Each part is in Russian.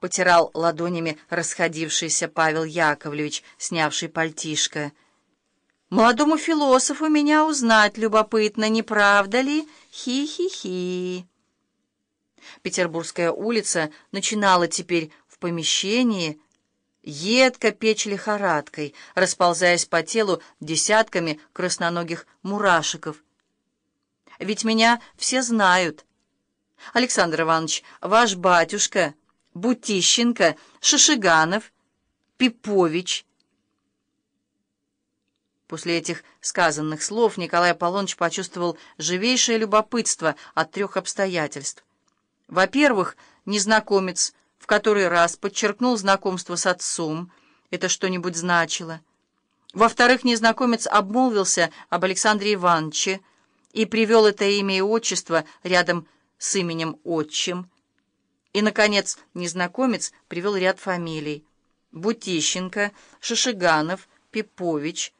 потирал ладонями расходившийся Павел Яковлевич, снявший пальтишко. «Молодому философу меня узнать любопытно, не правда ли? Хи-хи-хи!» Петербургская улица начинала теперь в помещении едко печь лихорадкой, расползаясь по телу десятками красноногих мурашиков. «Ведь меня все знают. Александр Иванович, ваш батюшка...» Бутищенко, Шишиганов, Пипович. После этих сказанных слов Николай Аполлоныч почувствовал живейшее любопытство от трех обстоятельств. Во-первых, незнакомец в который раз подчеркнул знакомство с отцом. Это что-нибудь значило. Во-вторых, незнакомец обмолвился об Александре Ивановиче и привел это имя и отчество рядом с именем отчим. И, наконец, незнакомец привел ряд фамилий. Бутищенко, Шишиганов, Пипович.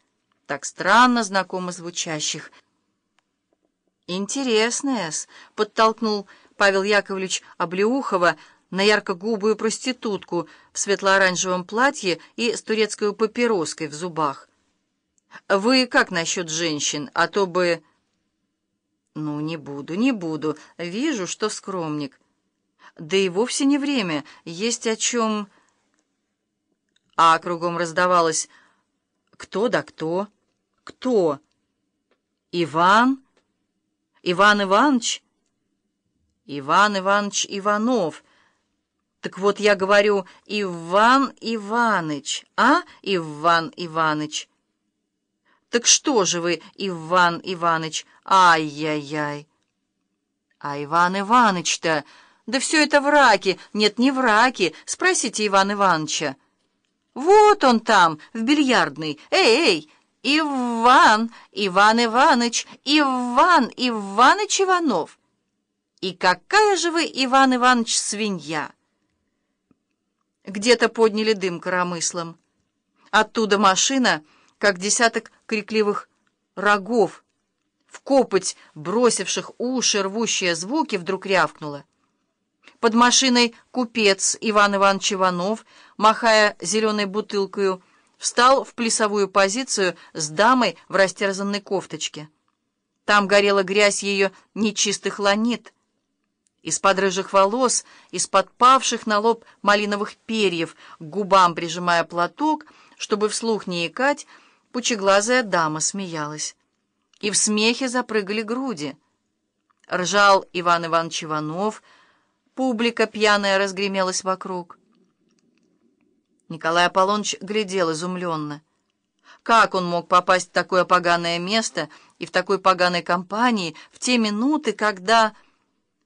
Так странно знакомо звучащих. «Интересно-с», — подтолкнул Павел Яковлевич Облеухова на ярко-губую проститутку в светло-оранжевом платье и с турецкой папироской в зубах. «Вы как насчет женщин? А то бы...» «Ну, не буду, не буду. Вижу, что скромник». Да и вовсе не время, есть о чем... А кругом раздавалось «Кто да кто? Кто? Иван? Иван Иванович? Иван Иванович Иванов. Так вот я говорю Иван Иваныч, а, Иван Иваныч?» «Так что же вы, Иван Иваныч? Ай-яй-яй!» «А Иван Иваныч-то...» «Да все это враки. Нет, не враки. Спросите Ивана Ивановича». «Вот он там, в бильярдной. Эй, эй! Иван, Иван Иваныч, Иван Иваныч Иванов! И какая же вы, Иван Иванович, свинья!» Где-то подняли дым коромыслом. Оттуда машина, как десяток крикливых рогов, в копоть бросивших уши рвущие звуки, вдруг рявкнула. Под машиной купец Иван Иванович Иванов, махая зеленой бутылкою, встал в плясовую позицию с дамой в растерзанной кофточке. Там горела грязь ее нечистых ланит. Из-под рыжих волос, из-под павших на лоб малиновых перьев, к губам прижимая платок, чтобы вслух не икать, пучеглазая дама смеялась. И в смехе запрыгали груди. Ржал Иван Иванович Иванов — Публика пьяная разгремелась вокруг. Николай Аполлоныч глядел изумленно. Как он мог попасть в такое поганое место и в такой поганой компании в те минуты, когда...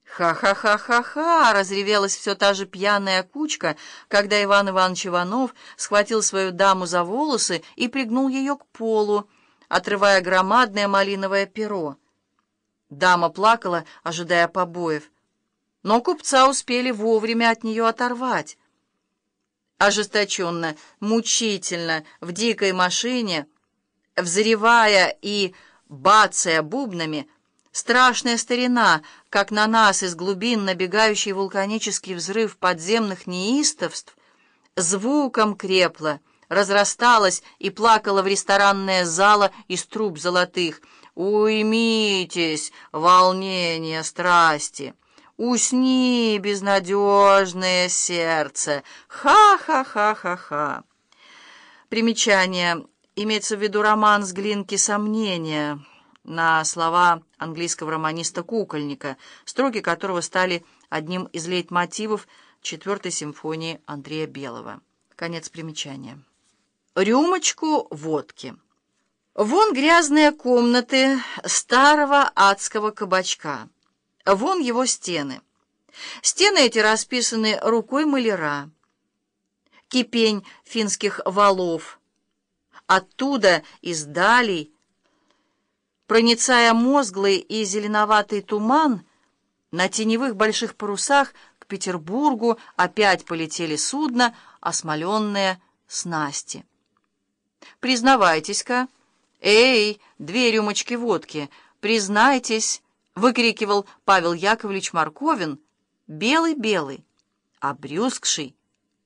«Ха-ха-ха-ха-ха!» — разревелась все та же пьяная кучка, когда Иван Иванович Иванов схватил свою даму за волосы и пригнул ее к полу, отрывая громадное малиновое перо. Дама плакала, ожидая побоев но купца успели вовремя от нее оторвать. Ожесточенно, мучительно, в дикой машине, взревая и бацая бубнами, страшная старина, как на нас из глубин набегающий вулканический взрыв подземных неистовств, звуком крепла, разрасталась и плакала в ресторанное зало из труб золотых. «Уймитесь, волнение, страсти!» Усни, безнадежное сердце! Ха-ха-ха-ха-ха!» Примечание. Имеется в виду роман с Глинки «Сомнения» на слова английского романиста-кукольника, строки которого стали одним из лейтмотивов четвертой симфонии Андрея Белого. Конец примечания. Рюмочку водки. Вон грязные комнаты старого адского кабачка. Вон его стены. Стены эти расписаны рукой маляра. Кипень финских валов. Оттуда, из далей, проницая мозглый и зеленоватый туман, на теневых больших парусах к Петербургу опять полетели судна, осмоленные снасти. «Признавайтесь-ка! Эй, две рюмочки водки! Признайтесь!» — выкрикивал Павел Яковлевич Марковин, белый-белый, обрюзгший,